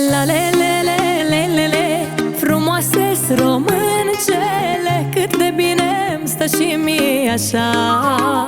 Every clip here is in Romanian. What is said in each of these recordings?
La le le le le le le. Frumoase româncele. Cât de bine îmi stă și mie așa.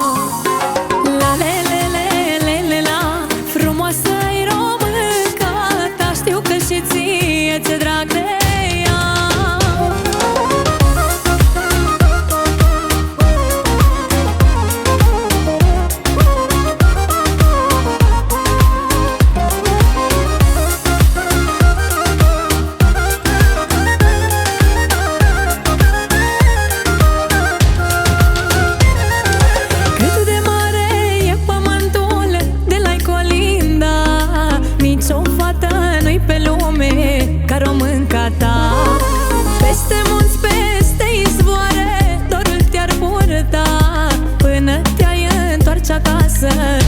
sun.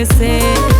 que sé.